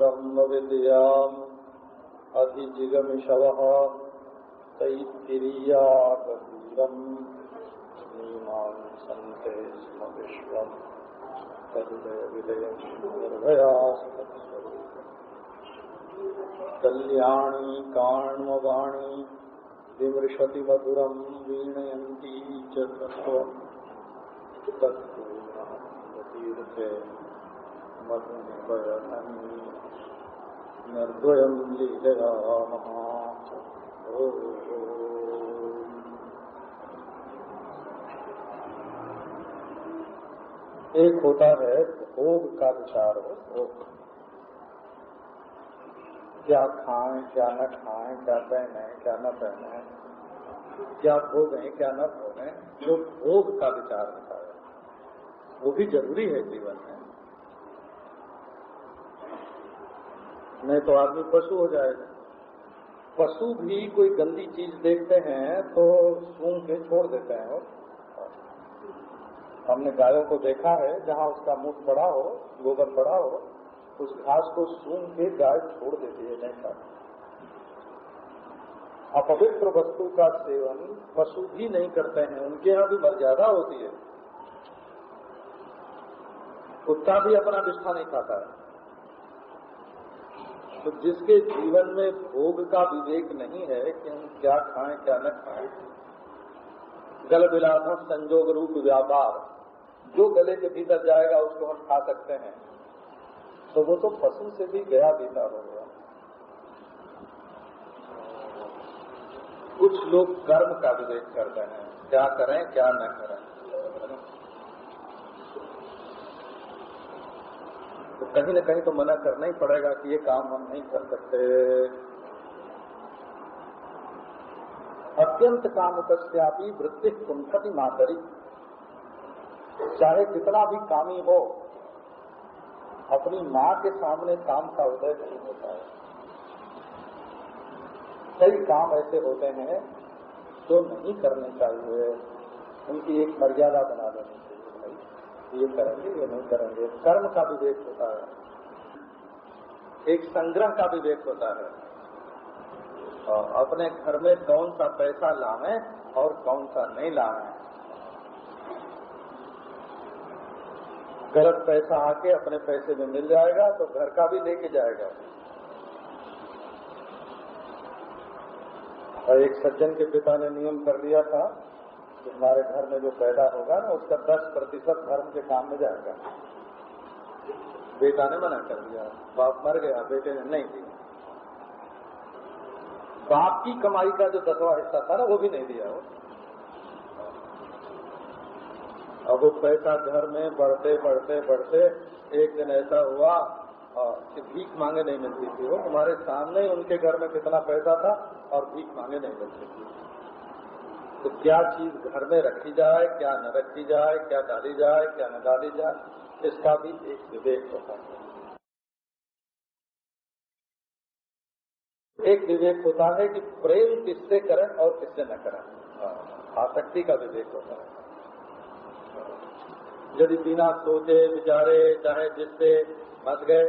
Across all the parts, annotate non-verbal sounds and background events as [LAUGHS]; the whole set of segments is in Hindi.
आनन्दब्रह्मविद्याम् अधिजिगमिषवः तैत्तिरीयाकवीरम् मीमांसन्ते स्म कल्याणी काण्ववाणी विमृशति मधुरम् वीणयन्ती च तत्त्वम् तत्पूर्णतीर्थे मधुनिवयनम् एक होता है भोग का विचार भोग। क्या खाएँ, क्या न खाएँ, क्या पहने, क्या न पहने। क्या भोगें क्या न भोगें जो भोग का विचार होता है। वो भी ज़रूरी है जीवन में। नहीं तो आदमी पशु हो जाएगा। पशु भी कोई गंदी चीज़ देखते हैं तो सूंघ के छोड़ देते हैं वो हमने गायों को देखा है, जहाँ उसका मुख पड़ा हो, गोबर पड़ा हो, उस घास को सूंघ के गाय छोड़ देती है, नहीं खाती। अपवित्र वस्तु का सेवन पशु भी नहीं करते हैं, उनके यहाँ भी मर्यादा होती है। कुत्ता भी अपना विष्ठा नहीं खाता है। तो जिसके जीवन में भोग का विवेक नहीं है कि हम क्या खाएँ, क्या न खाएँ। गल बिलासा संजोग रूप व्यापार। जो गले के भीतर जाएगा, उसको हम खा सकते हैं। तो वो तो पशु से भी गया बीता हो गया। कुछ लोग कर्म का विवेक करते हैं। क्या करें, क्या न करें। तो कहीं न कहीं तो मना करना ही पड़ेगा कि ये काम हम नहीं कर सकते। अत्यंत काम कश्यापी वृत्ति कुंठति मातरी। चाहे कितना भी कामी हो, अपनी माँ के सामने काम का उदय नहीं होता है। कई काम ऐसे होते हैं जो नहीं करने चाहिए, उनकी एक मर्यादा बना देनी ये करेंगे, ये नहीं करेंगे। कर्म का विवेक होता है। एक संग्रह का विवेक होता है। और अपने घर में कौन सा पैसा लाए और कौन सा नहीं लाए। गलत पैसा आके अपने पैसे में मिल जाएगा तो घर का भी लेके जाएगा। और एक सज्जन के पिता ने नियम कर लिया था हमारे घर में जो पैदा होगा ना, उसका दस प्रतिशत धर्म के काम में जाएगा। बेटा ने मना कर दिया। बाप मर गया, बेटे ने नहीं दिया। बाप की कमाई का जो दसवा हिस्सा था ना, वो भी नहीं दिया वो। अब वो पैसा घर में बढ़ते बढ़ते बढ़ते एक दिन ऐसा हुआ कि भीख मांगे नहीं मिलती थी। वो तुम्हारे सामने उनके घर में कितना पैसा था, और भीख मांगे नहीं मिलती थी। तो क्या चीज़ घर में रखी जाए, क्या न रखी जाए, क्या डाली जाए, क्या न डाली जाए, इसका भी एक विवेक होता है। एक विवेक होता है कि प्रेम किससे करें और किससे न करें। आसक्ति का विवेक होता है। यदि बिना सोचे विचारे चाहे जिससे फंस गए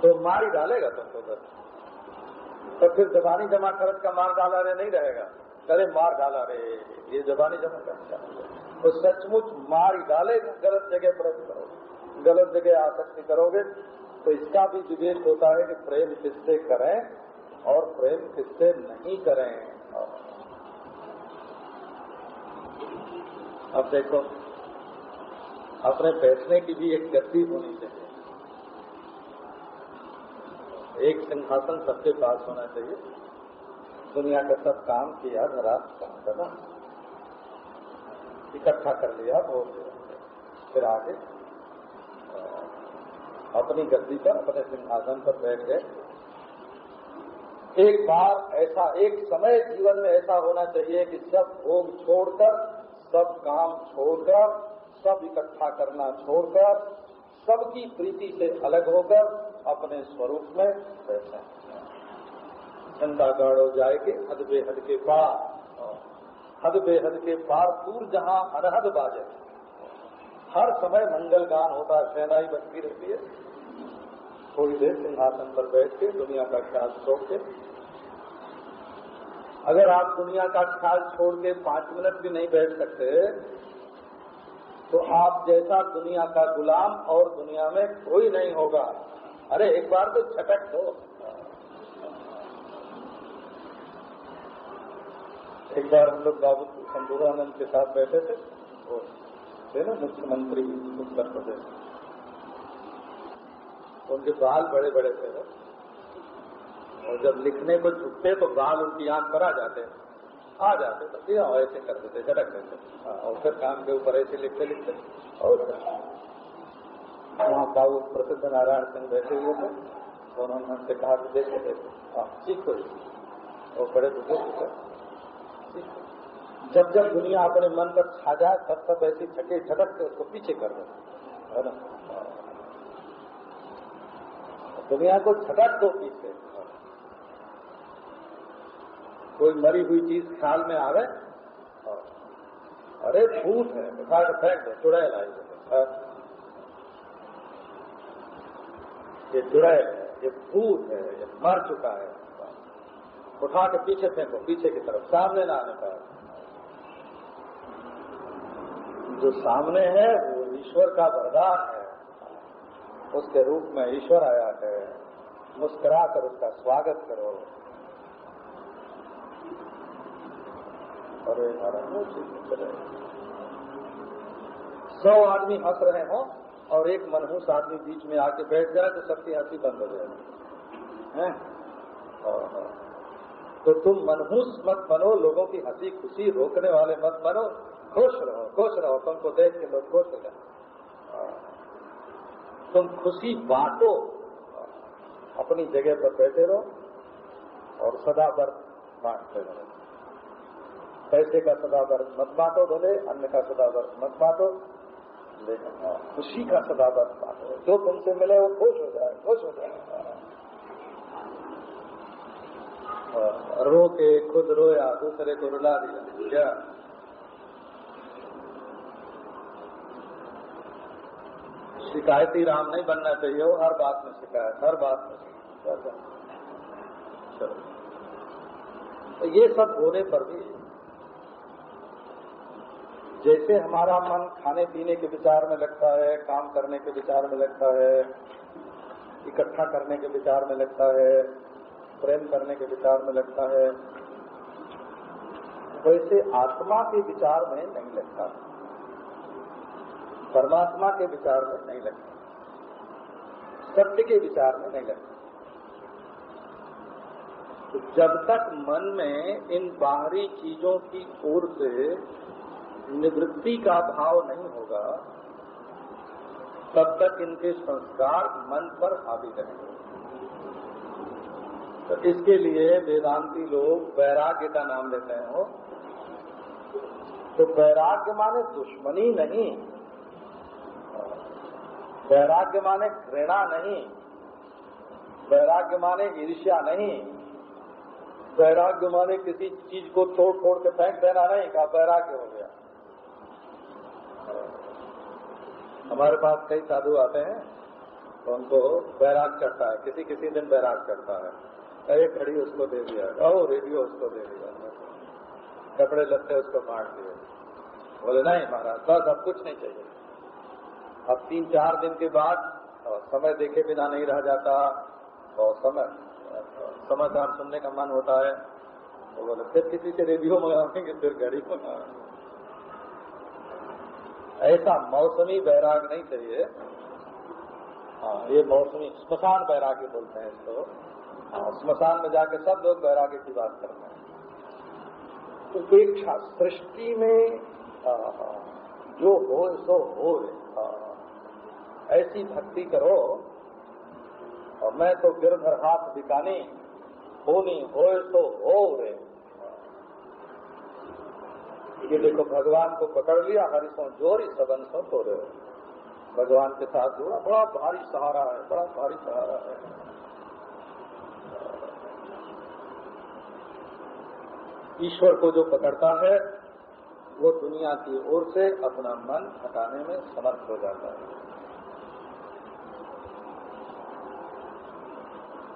तो मार ही डालेगा तुमको बस। तो फिर जबानी जमा खर्च का मार डाला रे नहीं रहेगा। करे मार डाला रे ये जबानी जमा खर्च तो सचमुच मार ही डालेगा गलत जगह प्रयत्न करोगे। गलत जगह आसक्ति करोगे। तो इसका भी विवेक होता है कि प्रेम किससे करें और प्रेम किससे नहीं करें। अब देखो, अपने बैठने की भी एक गति होनी चाहिए। एक सिंहासन सबके पास होना चाहिए। दुनिया का सब काम किया धरा करना। इकट्ठा कर लिया, वो फिर आगे। अपनी गद्दी पर, अपने सिंहासन पर बैठ गए। एक बार ऐसा, एक समय जीवन में ऐसा होना चाहिए कि सब भोग छोड़कर, सब काम छोड़कर, सब इकट्ठा करना छोड़कर सबकी प्रीति से अलग होकर अपने स्वरूप में बैठे झंडा गाड़ो जाए के हद बेहद के पार। हद बेहद के पार दूर जहाँ अनहद बाजे। हर समय मंगल गान होता है सेनाई बनती रहती है। थोड़ी देर सिंहासन पर बैठ के दुनिया का ख्याल छोड़ के। अगर आप दुनिया का ख्याल छोड़ के पाँच मिनट भी नहीं बैठ सकते तो आप जैसा दुनिया का गुलाम और दुनिया में कोई नहीं होगा। अरे, एक बार तो छटक दो। एक बार हम लोग बाबू संदूरानंद के साथ बैठे थे, वो थे ना मुख्यमंत्री उत्तर प्रदेश। उनके बाल बड़े बड़े थे और जब लिखने को झुकते तो बाल उनकी आँख पर आ जाते आ जाते तो फिर ऐसे कर देते झटक देते और फिर काम के ऊपर ऐसे लिखते लिखते और वहाँ बाबू प्रसिद्ध नारायण सिंह बैठे हुए थे तो उन्होंने हमसे कहा कि देखो देखो हाँ सीखो और बड़े बुज़ुर्ग थे। जब जब दुनिया अपने मन पर छा जाए, तब तब ऐसी छके झटक के उसको पीछे कर दो, है ना? दुनिया को झटक दो पीछे। कोई मरी हुई चीज़ ख्याल में आवे अरे भूत है उठा के फेंक दो, चुड़ैल आई ये चुड़ैल है। ये भूत है, ये मर चुका है। उठा के पीछे फेंको, पीछे की तरफ़, सामने ना आने पाए। जो सामने है, वो ईश्वर का वरदान है। उसके रूप में ईश्वर आया है। मुस्कुरा कर उसका स्वागत करो। अरे सौ आदमी हंस रहे हो और एक मनहूस आदमी बीच में आके बैठ जाए तो सबकी हँसी बंद हो जाएगी। तो तुम मनहूस मत बनो, लोगों की हँसी खुशी रोकने वाले मत बनो। खुश रहो खुश रहो, तुमको देख के लोग खुश हो जाए तुम खुशी बांटो, अपनी जगह पर बैठे रहो और सदा भर बांटते रहो। पैसे का सदावर मत बांटो भले, अन्न का सदावर मत बांटो, लेकिन खुशी का सदावर बांटो। जो तुमसे मिले वो खुश हो जाए, खुश हो जाए। रो के खुद रोया, दूसरे को रुला दिया। क्या? शिकायती राम नहीं बनना चाहिए, वो हर बात में शिकायत, हर बात में शिकायत। चलो। तो ये सब होने पर भी जैसे हमारा मन खाने पीने के विचार में लगता है, काम करने के विचार में लगता है, इकट्ठा करने के विचार में लगता है, प्रेम करने के विचार में लगता है, वैसे आत्मा के विचार में नहीं लगता। परमात्मा के विचार में नहीं लगता। सत्य के विचार में नहीं लगता। तो जब तक मन में इन बाहरी चीज़ों की ओर से निवृत्ति का भाव नहीं होगा, तब तक इनके संस्कार मन पर हावी रहेंगे। तो इसके लिए वेदांती लोग वैराग्य का नाम लेते हैं हो तो वैराग्य माने दुश्मनी नहीं, वैराग्य माने घृणा नहीं, वैराग्य माने ईर्ष्या नहीं, वैराग्य माने किसी चीज़ को तोड़ फोड़ के फेंक देना नहीं का वैराग्य हो गया। हमारे पास कई साधु आते हैं तो उनको बैराग चढ़ता है, किसी किसी दिन बैराग चढ़ता है। एक घड़ी उसको दे दिया ओ रेडियो उसको दे दिया। कपड़े लत्ते उसको बांट दिए। बोले, नहीं महाराज, बस अब कुछ नहीं चाहिए। अब तीन चार दिन के बाद समय देखे बिना नहीं रह जाता, और समय समाचार सुनने का मन होता है। तो बोले, फिर किसी से रेडियो मंगाएँगे, फिर घड़ी मंगाएँगे। ऐसा मौसमी बैराग नहीं चाहिए। हाँ ये मौसमी स्मशान बैराग्य बोलते हैं इसको। हाँ, स्मशान में जाके सब लोग बैराग्य की बात करते हैं। उपेक्षा सृष्टि में आ, जो हो सो हो। ऐसी भक्ति करो। और मैं तो गिरधर हाथ दिखानी होनी हो तो हो रे। ये देखो, भगवान को पकड़ लिया हरिशो जोरी सबन सो तो रहे भगवान के साथ जोड़ा, बड़ा भारी सहारा है, बड़ा भारी सहारा है। ईश्वर को जो पकड़ता है, वो दुनिया की ओर से अपना मन हटाने में समर्थ हो जाता है।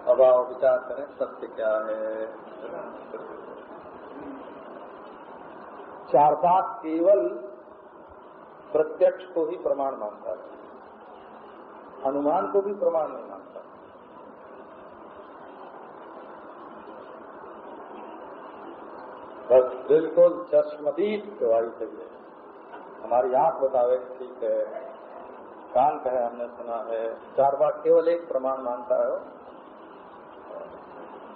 अब आओ विचार करें, सत्य क्या है? चार बात केवल प्रत्यक्ष को ही प्रमाण मानता है। अनुमान को भी प्रमाण नहीं मानता। बस बिल्कुल चश्मदीप गवाही चाहिए हमारी आँख बतावे ठीक है, कान कहे, हमने सुना है चार बात केवल एक प्रमाण मानता है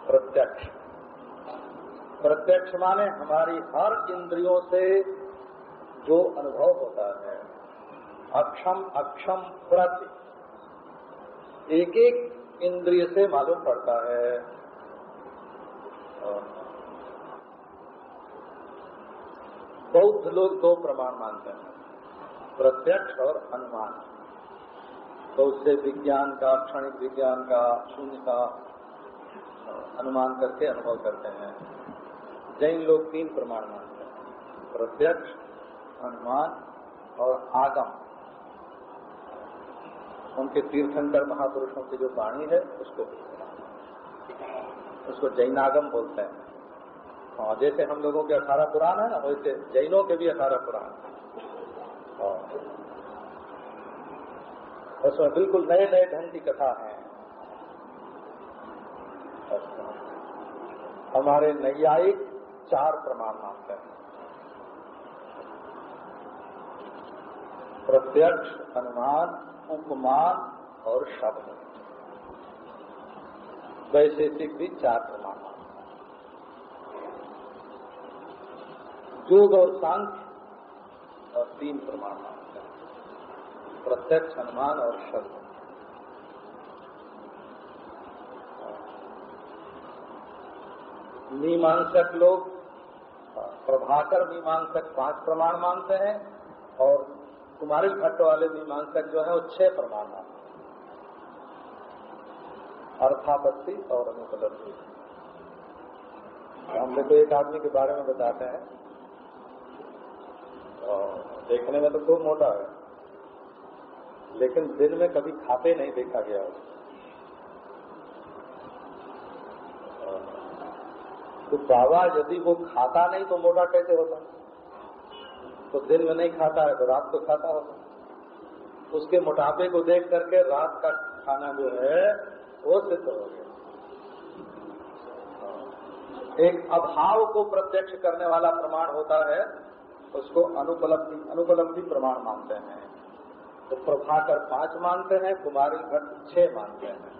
प्रत्यक्ष। प्रत्यक्ष माने हमारी हर इंद्रियों से जो अनुभव होता है। अक्षम अक्षम, प्रति। एक एक इंद्रिय से मालूम पड़ता है। बौद्ध लोग दो प्रमाण मानते हैं, प्रत्यक्ष और अनुमान। तो उससे विज्ञान का, क्षणिक विज्ञान का, शून्य का अनुमान करके अनुभव करते हैं। जैन लोग तीन प्रमाण मानते हैं। प्रत्यक्ष, अनुमान और आगम। उनके तीर्थंकर महापुरुषों की जो वाणी है, उसको उसको जैनागम बोलते हैं। हाँ जैसे हम लोगों के अठारह पुराण है ना, वैसे जैनों के भी अठारह पुराण है। उसमें बिल्कुल नए नए ढंग की कथा है। हमारे नैयायिक चार प्रमाण मानते हैं। प्रत्यक्ष, अनुमान, उपमान और शब्द। वैशेषिक भी चार प्रमाण मानते हैं। योग और सांख्य और तीन प्रमाण मानते हैं। प्रत्यक्ष, अनुमान और शब्द। मीमांसक लोग प्रभाकर मीमांसक पाँच प्रमाण मानते हैं और कुमारी भट्ट वाले मीमांसक जो है वो छह प्रमाण मानते हैं। अर्थापत्ति और अनुपलब्धि। हम लोग एक आदमी के बारे में बताते हैं। और देखने में तो खूब मोटा है। लेकिन दिन में कभी खाते नहीं देखा गया तो बाबा यदि वो खाता नहीं तो मोटा कैसे होता? तो दिन में नहीं खाता है तो रात को खाता होगा उसके मोटापे को देख करके रात का खाना जो है, वो सिद्ध हो गया। एक अभाव को प्रत्यक्ष करने वाला प्रमाण होता है, उसको अनुपलब्धि अनुपलब्धि प्रमाण मानते हैं। तो प्रभाकर पाँच मानते हैं, कुमारी भट्ट छह मानते हैं।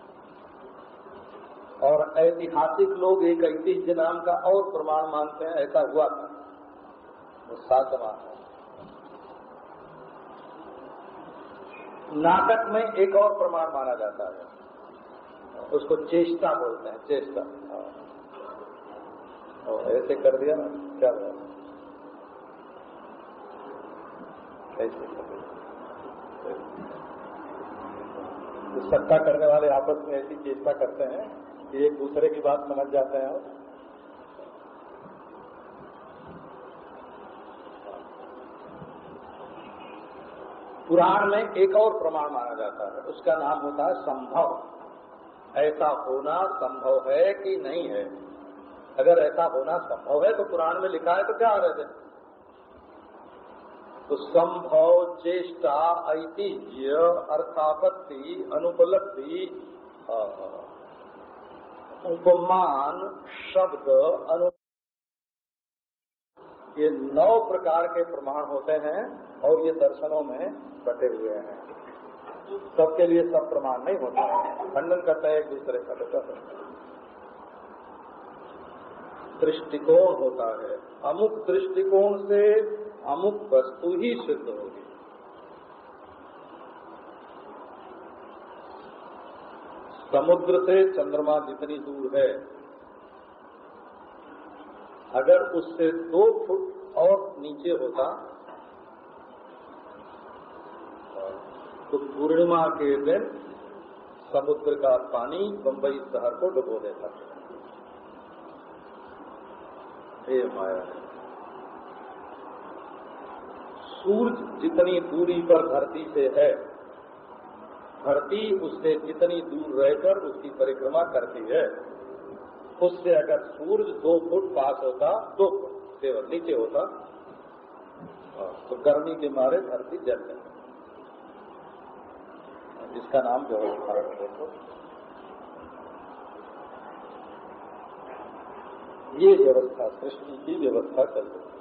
और ऐतिहासिक लोग एक ऐतिह्य नाम का और प्रमाण मानते हैं, ऐसा हुआ था। वो सातवा नाटक में एक और प्रमाण माना जाता है। उसको चेष्टा बोलते हैं, चेष्टा। ऐसे कर दिया ना, क्या ऐसे तो सत्ता करने वाले आपस में ऐसी चेष्टा करते हैं एक दूसरे की बात समझ जाते हैं पुराण में एक और प्रमाण माना जाता है, उसका नाम होता है संभव। ऐसा होना संभव है कि नहीं है? अगर ऐसा होना संभव है तो पुराण में लिखा है तो क्या रहे थे तो संभव चेष्टा ऐतिह्य अर्थापत्ति अनुपलब्धि उपमान शब्द अनु ये नौ प्रकार के प्रमाण होते हैं और ये दर्शनों में बटे हुए हैं। सबके लिए सब प्रमाण नहीं होता है। खंडन करता है एक दूसरे का बेटा दृष्टिकोण होता है। अमुक दृष्टिकोण से अमुक वस्तु ही सिद्ध होगी। समुद्र से चंद्रमा जितनी दूर है, अगर उससे दो फुट और नीचे होता तो पूर्णिमा के दिन समुद्र का पानी बंबई शहर को डुबो देता हे। माया, सूरज जितनी दूरी पर धरती से है धरती उससे जितनी दूर रहकर उसकी परिक्रमा करती है। उससे अगर सूरज दो फुट पास होता, दो फुट केवल नीचे होता तो गर्मी के मारे धरती जल जाती जिसका नाम व्यवस्था देखो ये व्यवस्था, सृष्टि की व्यवस्था चल रही है।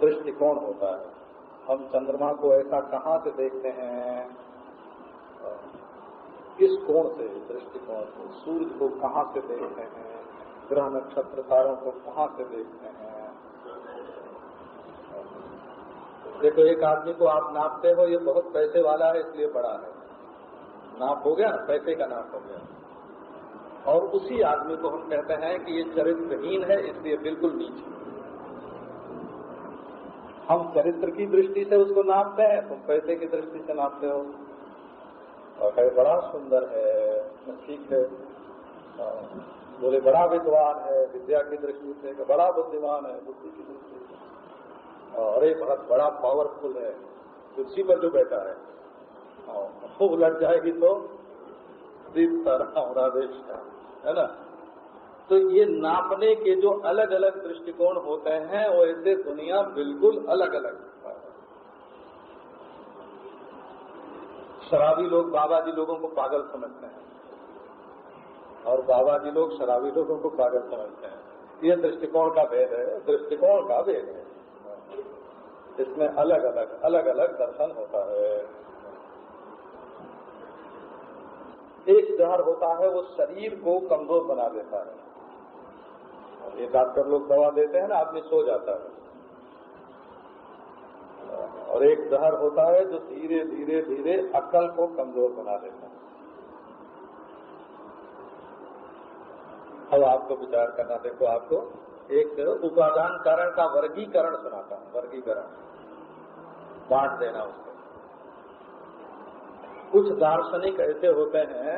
दृष्टिकोण होता है? हम चंद्रमा को ऐसा कहाँ से देखते हैं? किस कोण से, दृष्टिकोण से, सूर्य को कहाँ से देखते हैं? ग्रह नक्षत्र तारों को कहाँ से देखते हैं? देखो, एक आदमी को आप नापते हो, ये बहुत पैसे वाला है, इसलिए बड़ा है। नाप हो गया, पैसे का नाप हो गया। और उसी आदमी को हम कहते हैं कि ये चरित्रहीन है, इसलिए बिल्कुल नीचे। हम चरित्र की दृष्टि से उसको नापते हैं, तुम पैसे की दृष्टि से नापते हो। और कहे, बड़ा सुंदर है ठीक है। बोले, बड़ा विद्वान है, विद्या की दृष्टि से बड़ा बुद्धिमान है, बुद्धि की दृष्टि से। और एक बहुत बड़ा पावरफुल है कुर्सी पर जो बैठा है। वो उलट जाएगी तो राधेश है ना? तो ये नापने के जो अलग अलग दृष्टिकोण होते हैं, वो ऐसे दुनिया बिल्कुल अलग अलग शराबी लोग बाबा जी लोगों को पागल समझते हैं। और बाबा जी लोग शराबी लोगों को पागल समझते हैं। ये दृष्टिकोण का भेद है, दृष्टिकोण का भेद है। इसमें अलग अलग अलग अलग दर्शन होता है। एक जहर होता है, वो शरीर को कमज़ोर बना देता है। ये डॉक्टर लोग दवा देते हैं ना, आदमी सो जाता है। और एक जहर होता है जो धीरे धीरे धीरे अकल को कमज़ोर बना देता है। अब आपको विचार करना, देखो आपको एक उपादान कारण का वर्गीकरण सुनाता हूँ, वर्गीकरण। बांट देना उसको। कुछ दार्शनिक ऐसे होते हैं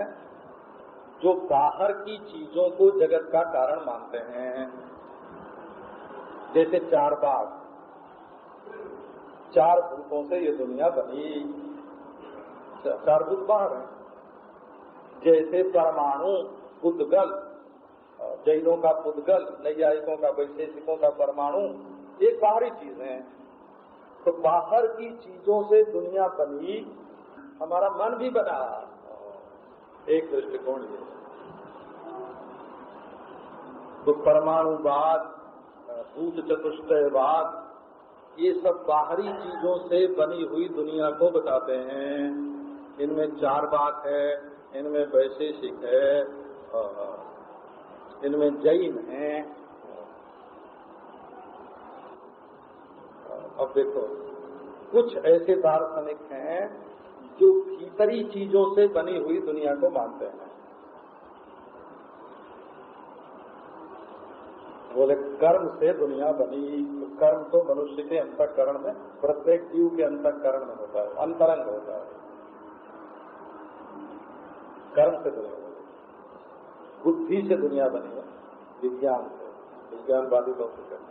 जो बाहर की चीज़ों को जगत का कारण मानते हैं। जैसे चार बाग। चार भूतों से ये दुनिया बनी। चार भूत बाहर है। जैसे परमाणु उद्गल, जैनों का पुद्गल नैयायिकों का, वैशेषिकों का परमाणु एक बाहरी चीज़ है। तो बाहर की चीज़ों से दुनिया बनी, हमारा मन भी बना। एक दृष्टिकोण ये। तो परमाणुवाद भूत चतुष्टयवाद ये सब बाहरी चीज़ों से बनी हुई दुनिया को बताते हैं। इनमें चार बात है, इनमें वैशेषिक है इनमें जैन है। अब देखो, कुछ ऐसे दार्शनिक हैं जो भीतरी चीज़ों से बनी हुई दुनिया को मानते हैं। बोले, कर्म से दुनिया बनी। तो कर्म तो मनुष्य के अंतकरण में, प्रत्येक जीव के अंतकरण में होता है, अंतरंग होता है। कर्म से दुनिया बनी। बुद्धि से दुनिया बनी है, विज्ञान से। विज्ञानवादी हैं।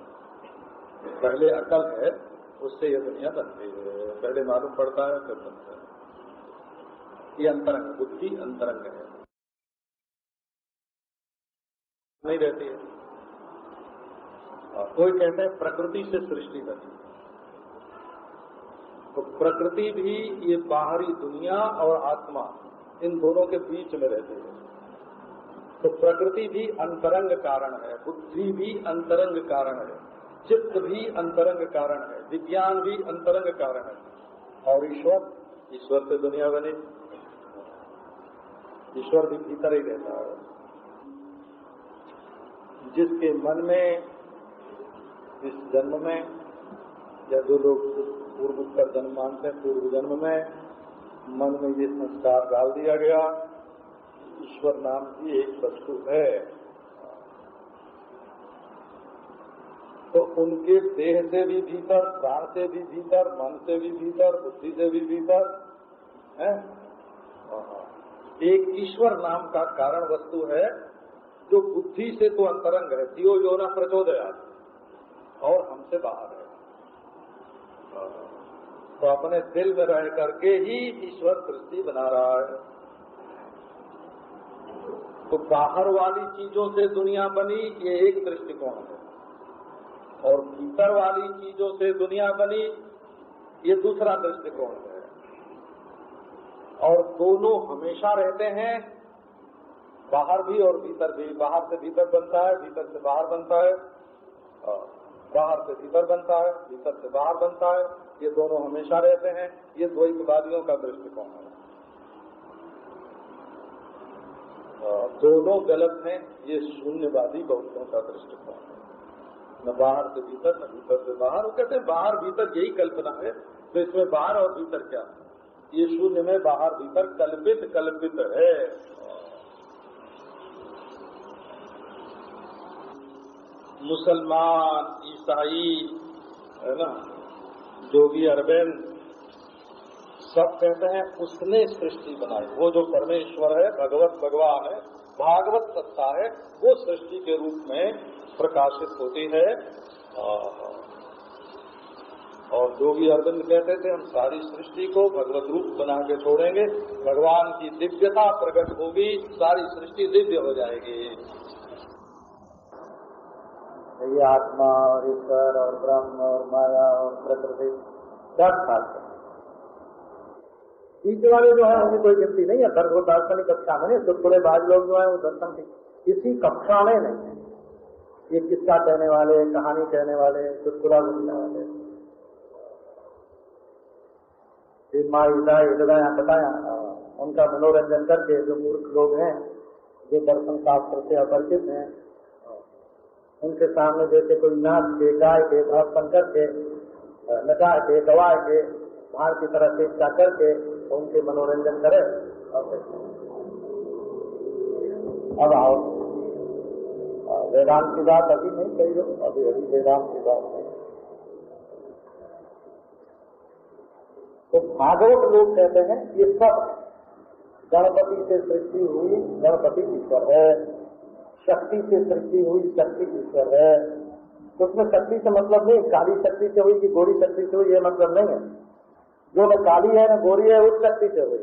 पहले अकल है, उससे ये दुनिया बनती है। पहले मालूम पड़ता है, फिर बनता है। ये अंतरंग, बुद्धि अंतरंग है। नहीं रहती है। कोई कहते हैं प्रकृति से सृष्टि बनी तो प्रकृति भी ये बाहरी दुनिया और आत्मा, इन दोनों के बीच में रहती है। तो प्रकृति भी अंतरंग कारण है, बुद्धि भी अंतरंग कारण है, चित्त भी अंतरंग कारण है, विज्ञान भी अंतरंग कारण है। और ईश्वर ईश्वर से दुनिया बने। ईश्वर भी भीतर ही रहता है। जिसके मन में इस जन्म में, या जो लोग पूर्व उत्तर जन्म मानते हैं, पूर्व जन्म में, मन में ये संस्कार डाल दिया गया, ईश्वर नाम की एक वस्तु है। तो उनके देह से भी भीतर, प्राण से भी भीतर, मन से भी भीतर, बुद्धि से भी भीतर, है? एक ईश्वर नाम का कारण वस्तु है, जो बुद्धि से तो अंतरंग है दियो जो न प्रचोदया और हमसे बाहर है। तो अपने दिल में रह करके ही ईश्वर सृष्टि बना रहा है। तो बाहर वाली चीज़ों से दुनिया बनी, ये एक दृष्टिकोण है। और भीतर वाली चीज़ों से दुनिया बनी, ये दूसरा दृष्टिकोण है। और दोनों हमेशा रहते हैं। बाहर भी और भीतर भी। बाहर से भीतर बनता है, भीतर से बाहर बनता है। बाहर से भीतर बनता है भीतर से बाहर बनता है, ये दोनों हमेशा रहते हैं, ये द्वैतवादियों का दृष्टिकोण है। दोनों गलत हैं, ये शून्यवादी बहुतों का दृष्टिकोण है। न बाहर से भीतर, न भीतर से बाहर। वो कहते हैं, बाहर भीतर यही कल्पना है तो इसमें बाहर और भीतर क्या? है ये शून्य में बाहर भीतर कल्पित कल्पित है। मुसलमान, ईसाई, है ना? जोगी अरविंद सब कहते हैं, उसने सृष्टि बनाई। वो जो परमेश्वर है, भगवत भगवान है, भागवत सत्ता है, वो सृष्टि के रूप में प्रकाशित होती है। और जोगी अरविंद कहते थे, हम सारी सृष्टि को भगवत रूप बना के छोड़ेंगे, भगवान की दिव्यता प्रकट होगी, सारी सृष्टि दिव्य हो जाएगी। ये आत्मा और ईश्वर और ब्रह्म और माया और प्रकृति, सब शास्त्र बीच वाले जो है, उनकी कोई गिनती नहीं है। दर्द दार्शनिक कक्षा में नहीं चुटकुले बाज लोग जो है, वो दर्शन की किसी कक्षा में नहीं है। ये किस्सा कहने वाले, कहानी कहने वाले चुटकुला बोलने वाले। माँ ईदा ईदा बताया उनका मनोरंजन करके जो मूर्ख लोग हैं, जो दर्शन शास्त्र से अपरिचित हैं उनके सामने जैसे कोई नाच के, गाय के भाषण करके नचा के गवा के भाड़ की तरह चेष्टा करके उनके मनोरंजन करे। अब आओ। वेदांत की बात अभी नहीं कही हो, अभी अभी वेदांत की बात नहीं तो भागवत लोग कहते हैं, ये सब गणपति से सृष्टि हुई, गणपति ईश्वर है शक्ति से सृष्टि हुई, शक्ति ईश्वर है। तो उसमें शक्ति से मतलब नहीं, काली शक्ति से हुई कि गोरी शक्ति से हुई, ये मतलब नहीं है। जो न काली है, न गोरी है, उस शक्ति से हुई।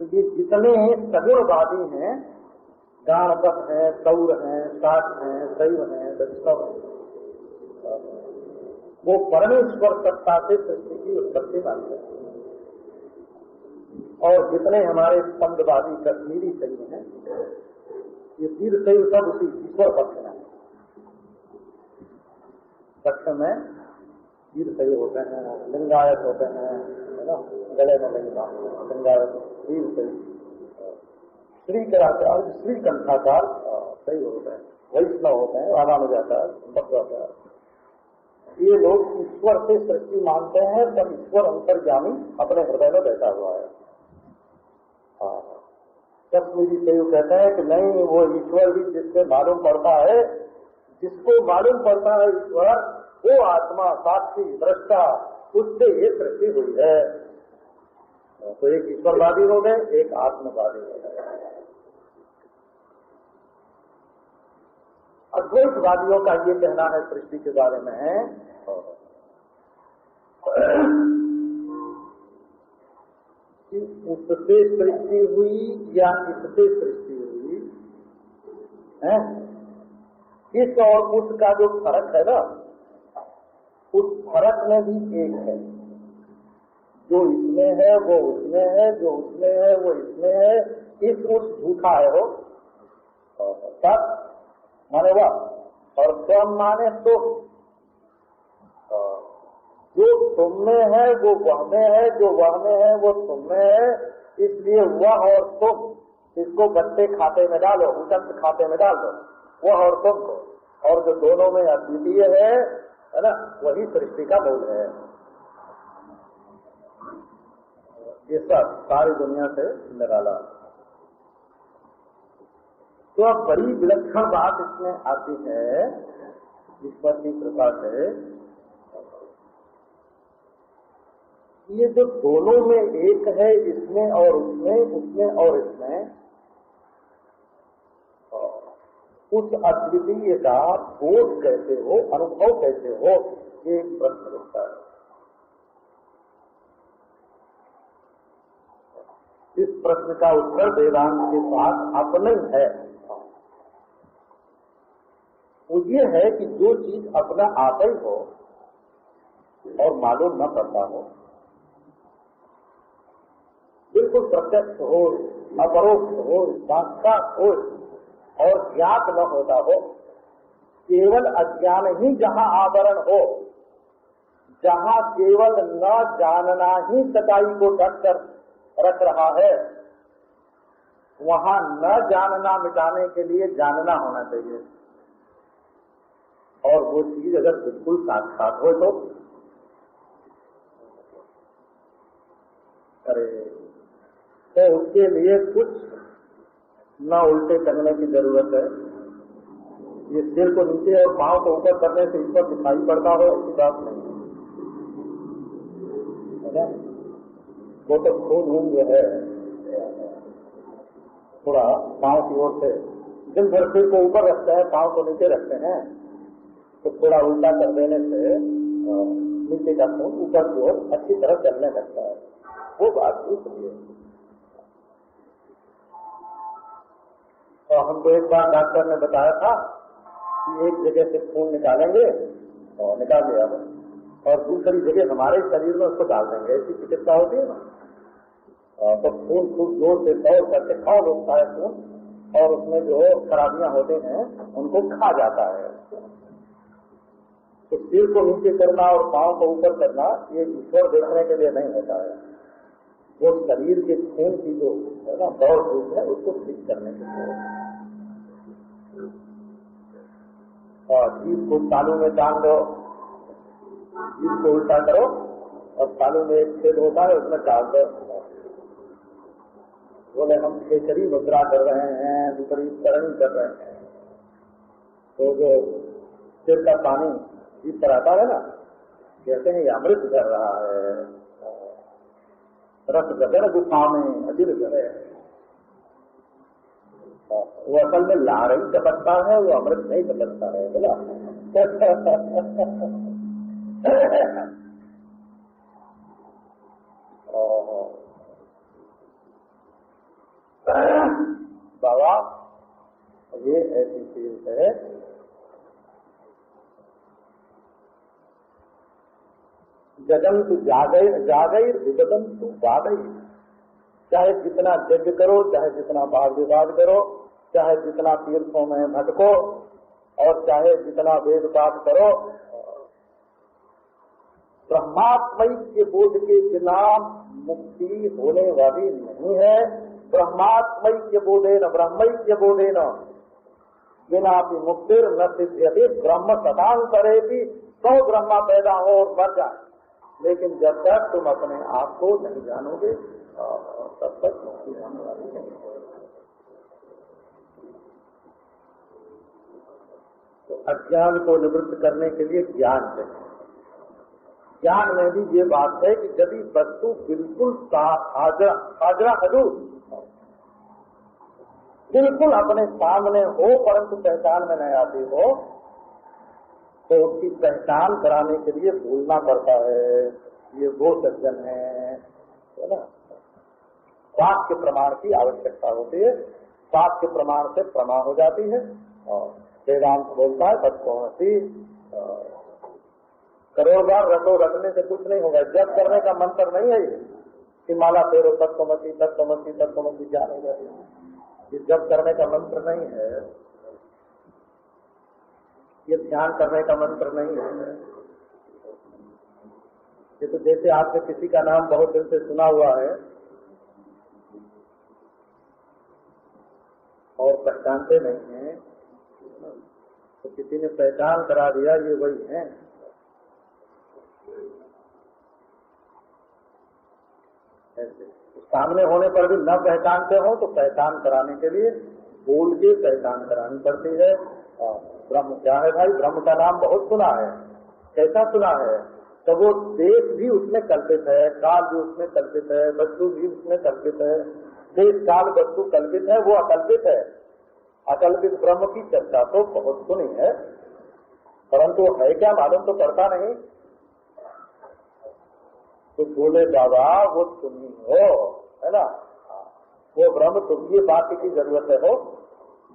तो ये जितने सगुणवादी हैं गाणपत हैं, सौर हैं, साठ हैं शैव हैं, वैष्णव वो परमेश्वर सत्ता से सृष्टि की उत्पत्ति मानते हैं। और जितने हमारे स्पंदवादी कश्मीरी सही हैं, ये तीर सही सब उसी ईश्वर पक्ष में पक्ष में तीर सही होते हैं, लिंगायत होते हैं, है ना? गले में लिंगा लिंगायत तीर सही। श्री कराचार्य श्री कंठाचार सही होते हैं। वैष्णव होते हैं, रामानुजाचार्य भक्ताचार्य ये लोग ईश्वर से सृष्टि मानते हैं पर ईश्वर अंतर्जामी अपने हृदय में बैठा हुआ है। कश्मीरी से यू कहते हैं कि नहीं, वो ईश्वर भी जिससे मालूम पड़ता है, जिसको मालूम पड़ता है ईश्वर, वो आत्मा साक्षी, दृष्टा, उससे ये सृष्टि हुई है। तो एक ईश्वरवादी हो गए, एक आत्मवादी हो गए। अद्वैतवादियों का ये कहना है सृष्टि के बारे में। कि उससे सृष्टि हुई या इससे सृष्टि हुई? है? इस और उसका जो फ़र्क है ना, उस फ़र्क में भी एक है। जो इसमें है, वो उसमें है, जो उसमें है, वो इसमें है। इस उस झूठा है वो। तब माने वह, और स्वम माने तो जो तुम में है वो वह में है, जो वह में है, वो तुम में है, इसलिए वह और तुम, इसको बच्चे खाते में डालो उदंत खाते में डाल दो, वह और तुम को। और जो दोनों में अद्वितीय है है ना, वही सृष्टि का मूल है। ये सब सारी दुनिया से निराला। तो अब बड़ी विलक्षण बात इसमें आती है ईश्वर की कृपा से ये जो दोनों में एक है इसमें और उसमें उसमें और इसमें उस अद्वितीय का बोध कैसे हो, अनुभव कैसे हो, ये एक प्रश्न उठता है। इस प्रश्न का उत्तर वेदांत के पास अपने है। वो ये है कि जो चीज़ अपना आप ही हो और मालूम न पड़ता हो बिल्कुल प्रत्यक्ष हो अपरोक्ष हो, साक्षात हो, और ज्ञात न होता हो, केवल अज्ञान ही जहाँ आवरण हो, जहाँ केवल न जानना ही सताई को ढक कर रख रहा है, वहाँ न जानना मिटाने के लिए जानना होना चाहिए। और वो चीज़ अगर बिल्कुल साक्षात हो तो अरे तो उसके लिए कुछ न उल्टे करने की ज़रूरत है। ये सिर को नीचे और पाँव को ऊपर करने से ऊपर दिखाई पड़ता हो ऐसी बात नहीं। है वो तो खून वून जो है। थोड़ा पाँव की ओर से दिन भर सिर को ऊपर रखते हैं पाँव को नीचे रखते हैं तो थोड़ा उल्टा कर देने से नीचे का खून ऊपर की ओर अच्छी तरह चलने लगता है। वो बात दूसरी है। तो हमको एक बार डॉक्टर ने बताया था कि एक जगह से खून निकालेंगे और निकाल दिया और दूसरी जगह हमारे शरीर में उसको डाल देंगे, ऐसी चिकित्सा होती है ना। तो खून खूब ज़ोर से दौड़ करके खाओ उठता है खून, और उसमें जो खराबियाँ होते हैं, उनको खा जाता है। तो सिर को नीचे करना और पाँव को ऊपर करना, ये ईश्वर देखने के लिए नहीं होता है। वो शरीर के खून की जो, है ना दौड़ धूप है, उसको ठीक करने के लिए। और जीव को तालू में डाल दो। जीव को उल्टा करो और तालू में एक छेद होता है, उसमें डाल दो। बोले, हम खेचरी मुद्रा कर रहे हैं, विपरीत करण कर रहे हैं। तो जो सिर का पानी जीव पर आता है ना, कहते हैं अमृत कर रहा है। रस गुफा में अदिर करे वो असल में लाड़ ही चपकता है, वो अमृत नहीं चपकता है, बोला। बाबा, ये ऐसी चीज़ है, जगंत जागई जागई विगदंतु वादई चाहे जितना यज्ञ करो, चाहे जितना वाद विवाद करो चाहे जितना तीर्थों में भटको और चाहे जितना वेद पाठ करो ब्रह्मात्मय के बोध के बिना मुक्ति होने वाली नहीं है। ब्रह्मात्मय के बोधे न ब्रह्मय के बोधे न बिना भी मुक्तिर न सिद्ध्यति, ब्रह्म सदान करे भी सौ ब्रह्मा पैदा हो और मर जाए। लेकिन जब तक तुम अपने आप को नहीं जानोगे, तब तक मुक्ति होने वाली नहीं तो अज्ञान को निवृत्त करने के लिए ज्ञान चाहिए ज्ञान में भी ये बात है कि यदि वस्तु बिल्कुल हाजरा हजूर बिल्कुल अपने सामने हो परंतु पहचान में नहीं आती हो तो उसकी पहचान कराने के लिए भूलना पड़ता है। ये वो सज्जन है है ना? वाक्य प्रमाण की आवश्यकता होती है। वाक्य प्रमाण से प्रमा हो जाती है और वेदांत बोलता है तत्वसी करोड़ बार रटो रटने से कुछ नहीं होगा। जब करने का मंत्र नहीं है ये। कि माला फेरो तत्वमसी तत्वमसी तत्वमसी नहीं जाती ये जब करने का मंत्र नहीं है। ये ध्यान करने का मंत्र नहीं है। ये तो जैसे आपने किसी का नाम बहुत दिन से सुना हुआ है, और पहचानते नहीं हैं तो किसी ने पहचान करा दिया, ये वही है। ऐसे। सामने होने पर भी न पहचानते हो तो पहचान कराने के लिए बोल के पहचान करानी पड़ती है। और ब्रह्म क्या है भाई? ब्रह्म का नाम बहुत सुना है। कैसा सुना है? तो वो देश भी उसमें कल्पित है, काल भी उसमें कल्पित है, वस्तु भी उसमें कल्पित है। देश, काल, वस्तु कल्पित है, वो अकल्पित है। अकल्पित ब्रह्म की चर्चा तो बहुत सुनी है, परंतु है क्या मालूम तो करता नहीं। तो बोले, बाबा, वो सुनी हो, है ना? वो ब्रह्म तुम ये बात की ज़रूरत है हो।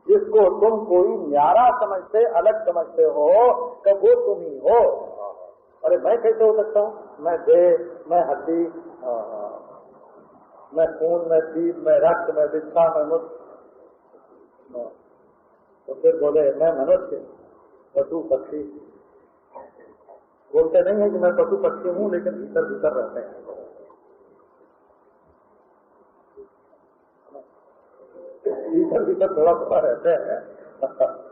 जिसको तुम कोई न्यारा समझते, अलग समझते हो तो वो तुम ही हो। अरे, मैं कैसे हो सकता हूँ? मैं देह, मैं हड्डी मैं खून, मैं पीप मैं रक्त, मैं विस्था मैं मुक्त तो फिर बोले, मैं मनुष्य पशु पक्षी। बोलते नहीं है कि मैं पशु पक्षी हूँ, लेकिन भीतर भीतर रहते हैं। भीतर भीतर थोड़ा थोड़ा रहते हैं। [LAUGHS]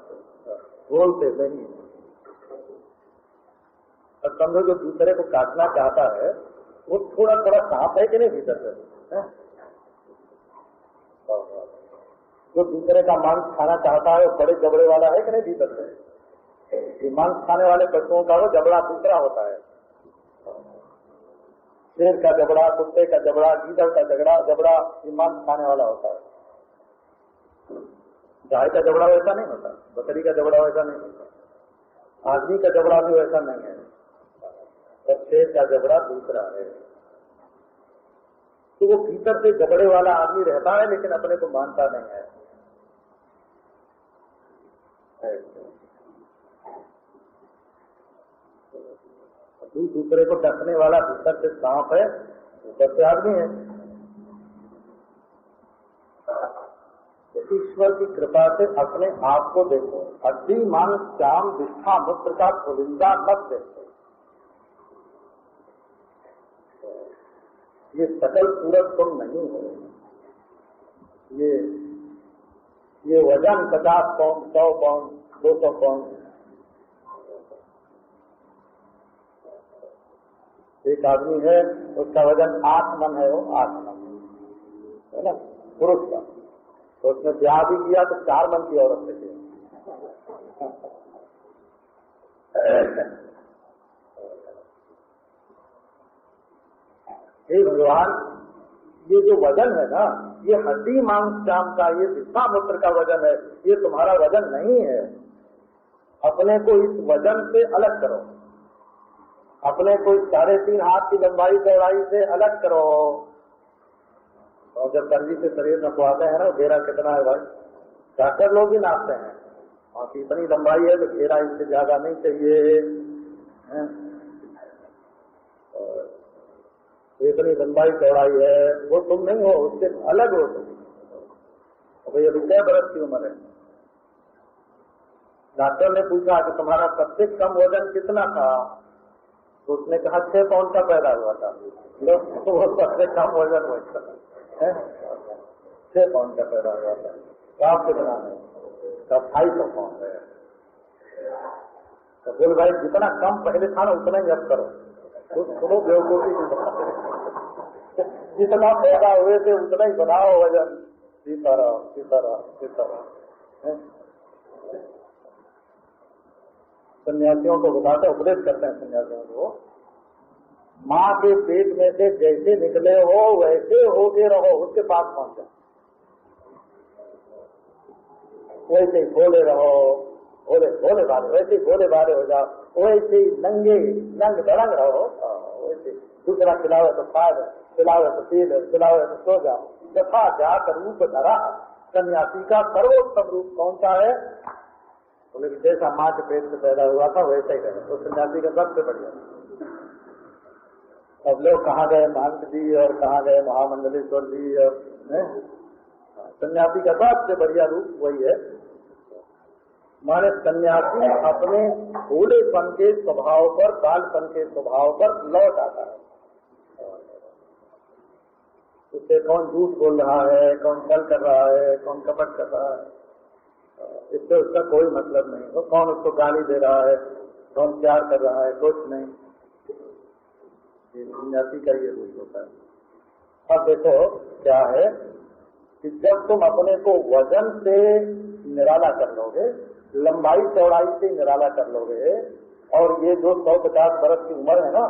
बोलते नहीं और समझो, जो दूसरे को काटना चाहता है, वो थोड़ा थोड़ा सांप है कि नहीं भीतर से? जो दूसरे का मांस खाना चाहता है, वो बड़े जबड़े वाला है कि नहीं भीतर से? मांस खाने वाले पशुओं का वो जबड़ा दूसरा होता है। शेर का जबड़ा, कुत्ते का जबड़ा, गीदड़ का जबड़ा जबड़ा मांस खाने वाला होता है। गाय का जबड़ा वैसा नहीं होता, बकरी का जबड़ा वैसा नहीं होता। आदमी का जबड़ा भी वैसा नहीं है। और शेर का जबड़ा दूसरा है। तो वो भीतर से जबड़े वाला आदमी रहता है, लेकिन अपने को मानता नहीं है। दूसरे को डसने वाला भीतर से सांप है ऊपर से आदमी है। ईश्वर की कृपा से अपने आप को देखो। हड्डी मान श्याम विष्ठा मूत्र का खुलिंदा मत देखो। ये सकल सूरत तुम नहीं हो। ये ये वज़न पचास पाउंड सौ पाउंड दो सौ पाउंड एक आदमी है, उसका वज़न आठ मन है, वो आठ मन है ना? पुरुष का। तो उसने ब्याह भी किया तो चार मन की औरत से भगवान, ये जो वज़न है ना, ये हड्डी मांस चाम का, ये विश्वा मूत्र का वज़न है, ये तुम्हारा वज़न नहीं है। अपने को इस वज़न से अलग करो। अपने को इस साढ़े तीन हाथ की लंबाई चौड़ाई से अलग करो। और जब दर्जी से शरीर नपवाते हैं ना, घेरा कितना है भाई? डॉक्टर लोग ही नापते हैं। और इतनी लंबाई है तो घेरा इससे ज़्यादा नहीं चाहिए इतनी लंबाई चौड़ाई है, वो तुम नहीं हो, उससे अलग हो तुम। अभी छह बरस की उम्र है। डॉक्टर ने पूछा कि तुम्हारा सबसे कम वज़न कितना था? तो उसने कहा, छह पाउंड का पैदा हुआ था। तो वो सबसे कम वज़न हुआ छह पाउंड का पैदा हुआ था। तो आप कितना है? तो अट्ठाईस सौ पाउंड है। तो बोल, भाई, जितना कम पहले था ना, उतना ही अब करो। सुनो, बेवकूफ़ी जितना पैदा हुए थे, उतना ही बनाओ वज़न। सीताराम सीताराम सीताराम सन्यासियों को बताते, उपदेश करते हैं सन्यासियों को। माँ के पेट में से जैसे निकले हो, वैसे होके रहो, उसके पास पहुँचे। वैसे ही भोले रहो, भोले भोले बारे वैसे ही भोले बारे हो जाओ, वैसे ही नंगे, नंग दड़ंग रहो। वैसे दूसरा खिलावे तो खा खिलावे तो पी खिलावे तो सो जाओ। यथा जाकर रूप धरा, सन्यासी का सर्वोत्तम रूप कौन सा है? बोले कि जैसा माँ के पेट से पैदा हुआ था, वैसा ही रहे। तो सन्यासी का सबसे बढ़िया अब लोग कहाँ गए? महंत जी और कहाँ गए? महामंडलेश्वर जी और सन्यासी का सबसे बढ़िया रूप वही है। माने सन्यासी अपने बूढ़ेपन के स्वभाव पर, बालपन के स्वभाव पर लौट आता है। उससे कौन झूठ बोल रहा है, कौन कल कर रहा है, कौन कपट कर रहा है? इससे उसका कोई मतलब नहीं। वो कौन उसको गाली दे रहा है? कौन प्यार कर रहा है? कुछ नहीं। सन्यासी का ये रूप होता है अब देखो क्या है कि जब तुम अपने को वज़न से निराला कर लोगे, लंबाई चौड़ाई से निराला कर लोगे, और ये जो सौ पचास बरस की उम्र है ना,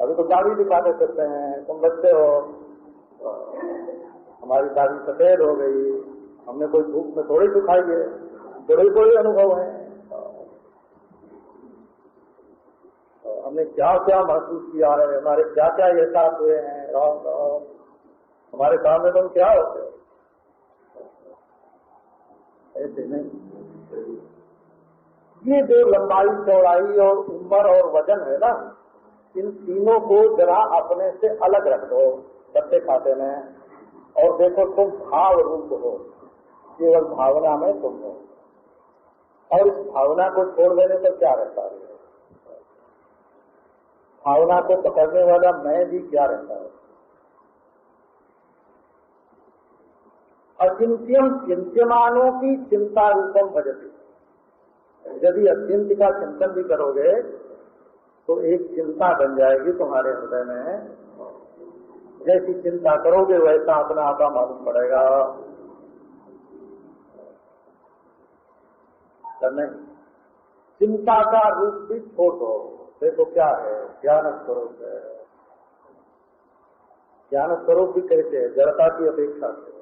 अभी तो दाढ़ी दिखाते सकते हैं, तुम बच्चे हो हमारी दाढ़ी सफ़ेद हो गई हमने कोई धूप में थोड़ी दिखाई है बड़े बड़े अनुभव है। हमने क्या क्या महसूस किया है, हमारे क्या क्या एहसास हुए हैं, राम राम। हमारे सामने तुम क्या होते हो? ऐसे नहीं। ये जो लंबाई, चौड़ाई और उम्र और वज़न है ना, इन तीनों को जरा अपने से अलग रख दो, बच्चे खाते में। और देखो तुम भाव रूप हो। केवल भावना में तुम हो। और इस भावना को छोड़ देने पर क्या रहता है? भावना को पकड़ने वाला मैं भी क्या रहता है? अचिंत्यम चिंत्यमानों की चिंता रूपम भजती। यदि अचिंत्य का चिंतन भी करोगे तो एक चिंता बन जाएगी तुम्हारे हृदय में। जैसी चिंता करोगे, वैसा अपना आपा मालूम पड़ेगा। नहीं चिंता का रूप भी छोड़। दो देखो क्या है, ज्ञान स्वरूप है। ज्ञान स्वरूप भी कहते हैं, जड़ता की अपेक्षा से।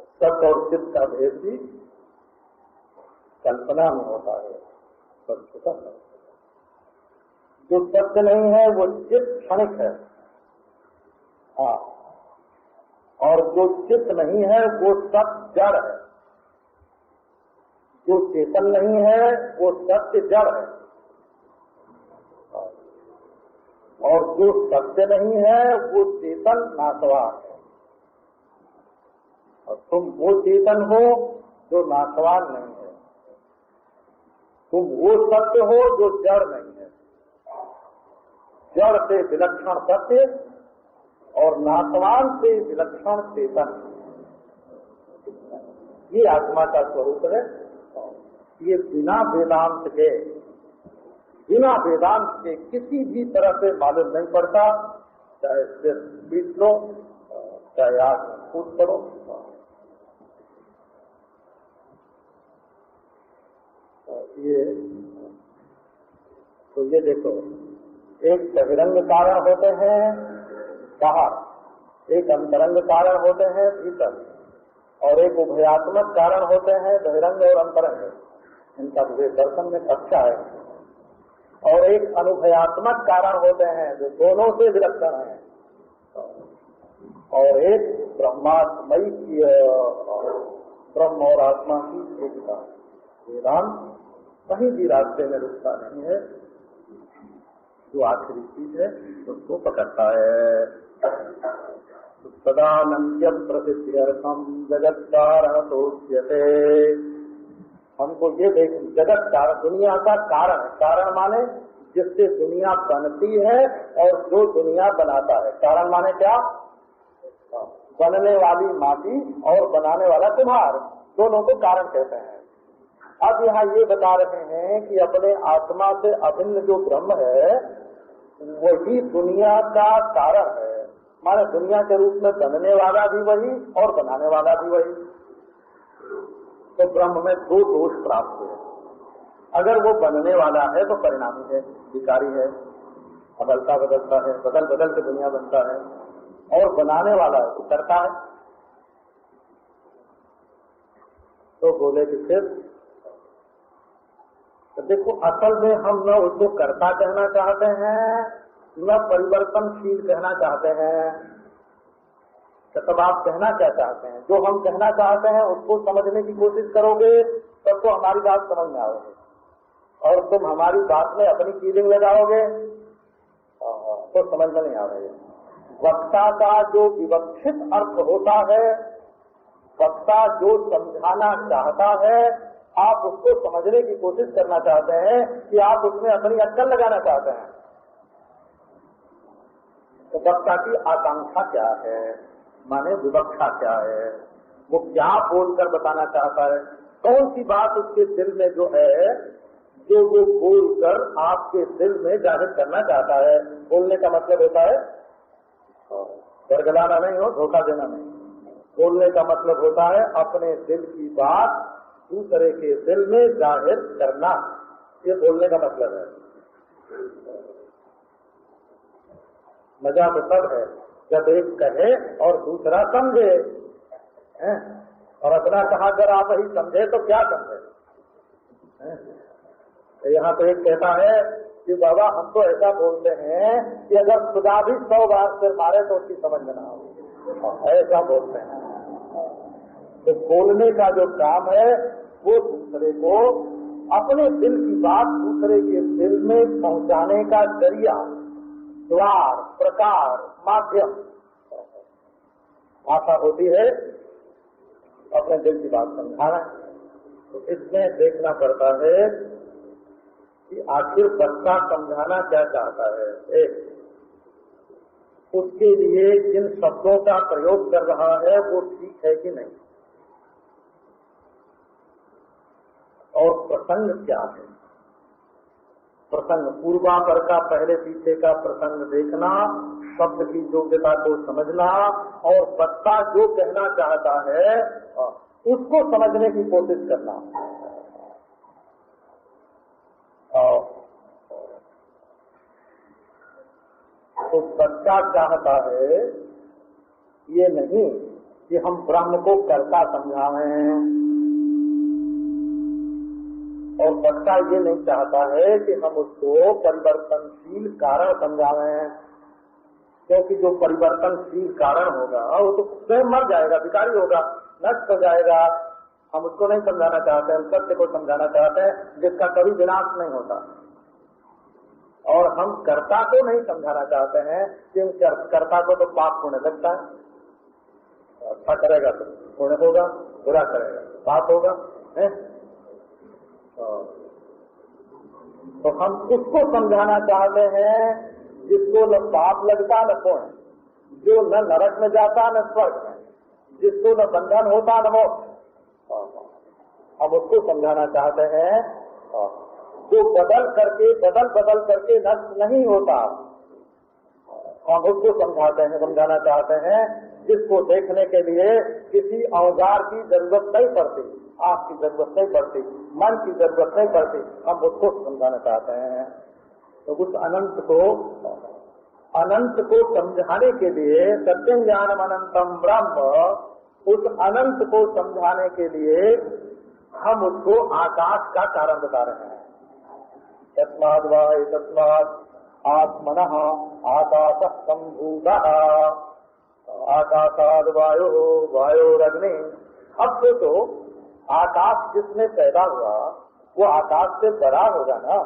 सत्य और चित्त का भेद भी कल्पना में होता है सत्य जो सत्य नहीं है, वो चित्त क्षणिक है। हाँ। और जो चित्त नहीं है, वो सत्य जड़ है। जो चेतन नहीं है, वो सत्य जड़ है। और जो सत्य नहीं है, वो चेतन नाशवान है। और तुम वो चेतन हो जो नाशवान नहीं है। तुम वो सत्य हो जो जड़ नहीं है। जड़ से विलक्षण सत्य और नाशवान से विलक्षण चेतन। ये आत्मा का स्वरूप है। ये बिना वेदांत के, बिना वेदांत के किसी भी तरह से मालूम नहीं पड़ता, चाहे सिर पीट लो, चाहे आग फूट करो ये तो ये देखो, एक बहिरंग कारण होते हैं, बाहर। एक अंतरंग कारण होते हैं, भीतर। और एक उभयात्मक कारण होते हैं, बहिरंग और अंतरंग। इनका मुझे दर्शन में अच्छा है। और एक अनुभयात्मक कारण होते हैं जो दोनों से विलक्षण है। और एक ब्रह्मात्मयी की ब्रह्म और आत्मा की एकता। वेदांत कहीं भी रास्ते में रुकता नहीं है। जो आखिरी चीज़ है, उसको पकड़ता है। सदानंद्यम प्रसिद्ध्यर्थम जगत्कार हमको ये देख, जगत कारण दुनिया का कारण कारण माने जिससे दुनिया बनती है और जो दुनिया बनाता है। कारण माने क्या? बनने वाली माटी और बनाने वाला कुम्हार दोनों को कारण कहते हैं। अब यहाँ ये बता रहे हैं कि अपने आत्मा से अभिन्न जो ब्रह्म है, वही दुनिया का कारण है। माने दुनिया के रूप में बनने वाला भी वही और बनाने वाला भी वही। तो ब्रह्म में दो दोष प्राप्त हुए। अगर वो बनने वाला है तो परिणामी है, विकारी है, बदलता बदलता है, बदल बदल के दुनिया बनता है, और बनाने वाला है तो करता है। तो बोले कि फिर तो देखो, असल में हम न उसको करता कहना चाहते हैं, न परिवर्तनशील कहना चाहते हैं। तो तब आप कहना क्या चाहते हैं? जो हम कहना चाहते हैं, उसको समझने की कोशिश करोगे, तब तो हमारी बात समझ में आओगे। और तुम हमारी बात में अपनी फीलिंग लगाओगे तो समझ में नहीं आ रही वक्ता का जो विवक्षित अर्थ होता है, वक्ता जो समझाना चाहता है, आप उसको समझने की कोशिश करना चाहते हैं कि आप उसमें अपनी अक्कल लगाना चाहते हैं। तो वक्ता की आकांक्षा क्या है? माने विवक्षा क्या है? वो क्या बोलकर बताना चाहता है? कौन सी बात उसके दिल में जो है, जो वो बोलकर आपके दिल में ज़ाहिर करना चाहता है? बोलने का मतलब होता है, बरगलाना नहीं हो, धोखा देना नहीं। बोलने का मतलब होता है अपने दिल की बात दूसरे के दिल में ज़ाहिर करना। ये बोलने का मतलब है। मज़ा तो तब है। जब एक कहे और दूसरा समझे और अपना कहा, अगर आप ही समझे तो क्या समझे? तो यहाँ तो एक कहता है कि बाबा, हम तो ऐसा बोलते हैं कि अगर खुदा भी सौ बार से मारे तो उसकी समझ में ना हो ऐसा बोलते हैं। तो बोलने का जो काम है, वो दूसरे को अपने दिल की बात दूसरे के दिल में पहुँचाने का ज़रिया द्वार, प्रकार, माध्यम। भाषा होती है, अपने दिल की बात समझाना। तो इसमें देखना पड़ता है कि आखिर बच्चा समझाना क्या चाहता है? एक, उसके लिए जिन शब्दों का प्रयोग कर रहा है, वो ठीक है कि नहीं? और प्रसंग क्या है? प्रसंग पूर्वापर का, पहले पीछे का प्रसंग देखना, शब्द की योग्यता को समझना, और बच्चा जो कहना चाहता है, उसको समझने की कोशिश करना। तो बच्चा चाहता है, ये नहीं कि हम ब्रह्म को कर्ता समझावें और बच्चा ये नहीं चाहता है कि हम उसको परिवर्तनशील कारण समझावें क्योंकि जो परिवर्तनशील कारण होगा, वो तो स्वयं मर जाएगा विकारी होगा, नष्ट हो जाएगा। हम उसको नहीं समझाना चाहते, हम सत्य को समझाना चाहते हैं, जिसका कभी विनाश नहीं होता। और हम कर्ता को नहीं समझाना चाहते हैं, कि कर्ता को तो पाप होने लगता है। अच्छा करेगा तो पुण्य होगा, बुरा करेगा पाप होगा, है? तो हम उसको समझाना चाहते हैं, जिसको न पाप लगता, न पुण्य जो न नरक में जाता, न स्वर्ग में। जिसको न बंधन होता, न मोक्ष। हम उसको समझाना चाहते हैं, जो बदल करके, बदल बदल करके नष्ट नहीं होता। हम उसको समझाते हैं, समझाना चाहते हैं, जिसको देखने के लिए किसी औज़ार की ज़रूरत नहीं पड़ती। आँख की ज़रूरत नहीं पड़ती मन की ज़रूरत नहीं पड़ती हम उसको समझाना चाहते हैं। तो उस अनंत को अनंत को समझाने के लिए सत्यम ज्ञानम अनंतम ब्रह्म उस अनंत को समझाने के लिए हम उसको आकाश का कारण बता रहे हैं। तस्माद वाय तस्माद आत्मन आकाश संभूत आकाशाद वायु वायोरग्नि। अब तो, तो आकाश जिसमें पैदा हुआ, वो आकाश से बड़ा होगा ना?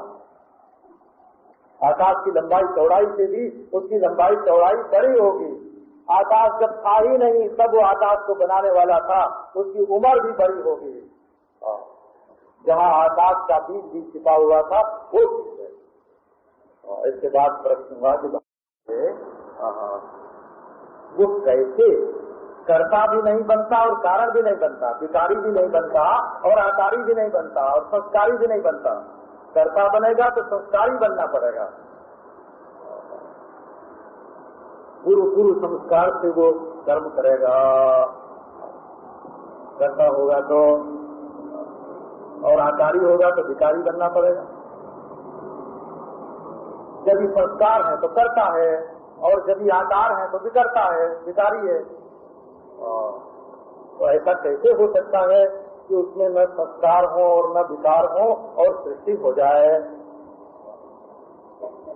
आकाश की लंबाई चौड़ाई से भी, उसकी लंबाई चौड़ाई बड़ी होगी। आकाश जब था ही नहीं, तब वो आकाश को बनाने वाला था, उसकी उम्र भी बड़ी होगी। जहाँ आकाश का बीज भी छिपा हुआ था, वो चीज़ है। इसके बाद प्रश्न हुआ कि वो कैसे कर्ता भी नहीं बनता और कारण भी नहीं बनता विकारी भी नहीं बनता और आकारी भी नहीं बनता और संस्कारी भी नहीं बनता। कर्ता बनेगा तो संस्कारी बनना पड़ेगा। गुरु गुरु संस्कार से वो कर्म करेगा। कर्ता होगा तो और आकारी होगा तो भिकारी बनना पड़ेगा। यदि संस्कार है तो करता है और यदि आकार है तो बिगड़ता है भिकारी है। तो ऐसा कैसे हो सकता है कि उसमें न संस्कार हो और न विकार हो और सृष्टि हो जाए?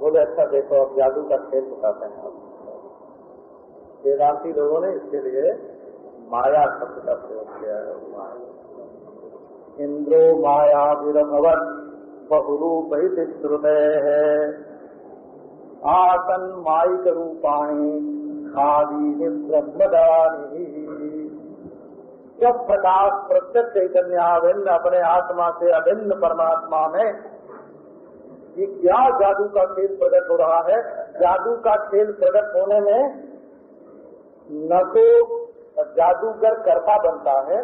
बोले अच्छा देखो, अब जादू का खेल बताते हैं वेदांती लोगों ने इसके लिए माया शब्द का प्रयोग किया है इंद्रो माया विरभवत बहुरूप श्रुते है आसन माइक रूपाणी खादी ब्रह्मदानी जब प्रकाश प्रत्यक्ष चैतन्य अभिन्न अपने आत्मा से अभिन्न परमात्मा में, ये क्या जादू का खेल प्रकट हो रहा है? जादू का खेल प्रकट होने में न तो जादूगर कर्ता बनता है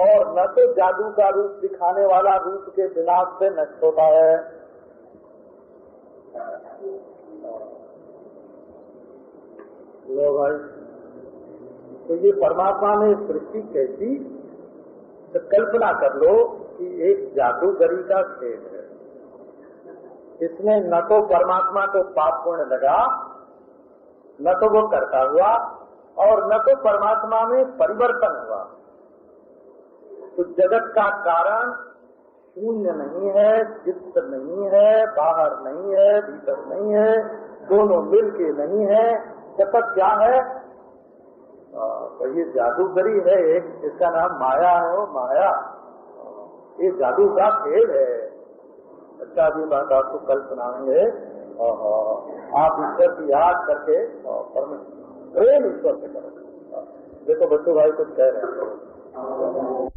और न तो जादू का रूप दिखाने वाला रूप के विनाश से नष्ट होता है। लो भाई तो ये परमात्मा ने सृष्टि कैसी? तो कल्पना कर लो कि एक जादूगरी का खेल है। इसमें न तो परमात्मा को पाप पुण्य लगा, न तो वो करता हुआ, और न तो परमात्मा में परिवर्तन हुआ। तो जगत का कारण शून्य नहीं है, चित्त नहीं है, बाहर नहीं है, भीतर नहीं है, दोनों मिल के नहीं है। जगत क्या है? तो ये जादूगरी है एक इसका नाम माया है, वो माया। ये जादू का खेल है। अच्छा भी बात आपको कल सुनाएँगे। आप ईश्वर की याद करके प्रेम ईश्वर से करें। देखो बच्चों भाई कुछ कह रहे हैं।